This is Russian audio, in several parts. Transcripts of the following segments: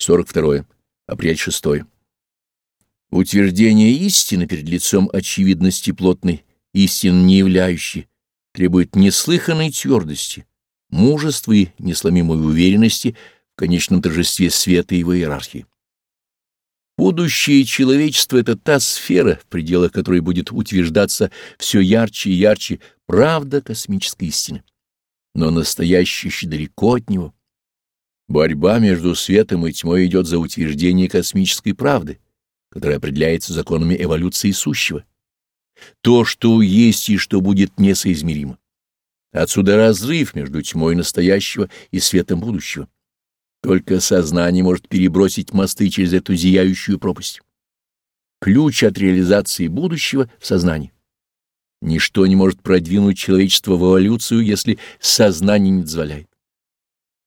42. Апрель 6. Утверждение истины перед лицом очевидности плотной, истин не являющей, требует неслыханной твердости, мужества и несломимой уверенности в конечном торжестве света и его иерархии. Будущее человечества — это та сфера, в пределах которой будет утверждаться все ярче и ярче правда космической истины. Но настоящее еще далеко от него. Борьба между светом и тьмой идет за утверждение космической правды, которая определяется законами эволюции сущего. То, что есть и что будет, несоизмеримо. Отсюда разрыв между тьмой настоящего и светом будущего. Только сознание может перебросить мосты через эту зияющую пропасть. Ключ от реализации будущего в сознании. Ничто не может продвинуть человечество в эволюцию, если сознание не дозволяет.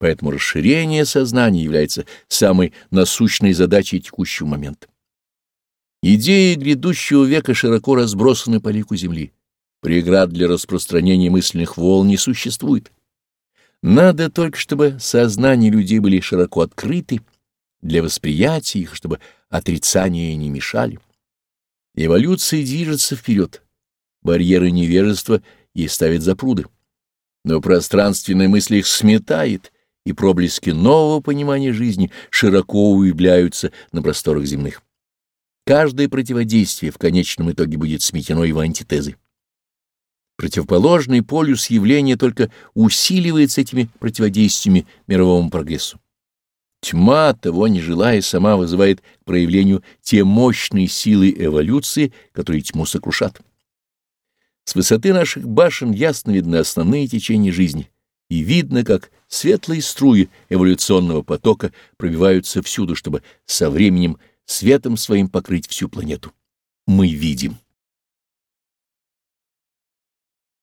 Поэтому расширение сознания является самой насущной задачей текущего момента. Идеи грядущего века широко разбросаны по лику Земли. Преград для распространения мысленных волн не существует. Надо только, чтобы сознания людей были широко открыты для восприятия их, чтобы отрицания не мешали. Эволюция движется вперед. Барьеры невежества ей ставят запруды. Но пространственная мысль их сметает, и проблески нового понимания жизни широко уявляются на просторах земных. Каждое противодействие в конечном итоге будет сметено его антитезой. Противоположный полюс явления только усиливается этими противодействиями мировому прогрессу. Тьма, того не желая, сама вызывает к проявлению те мощные силы эволюции, которые тьму сокрушат. С высоты наших башен ясно видны основные течения жизни, и видно, как светлые струи эволюционного потока пробиваются всюду, чтобы со временем светом своим покрыть всю планету. Мы видим.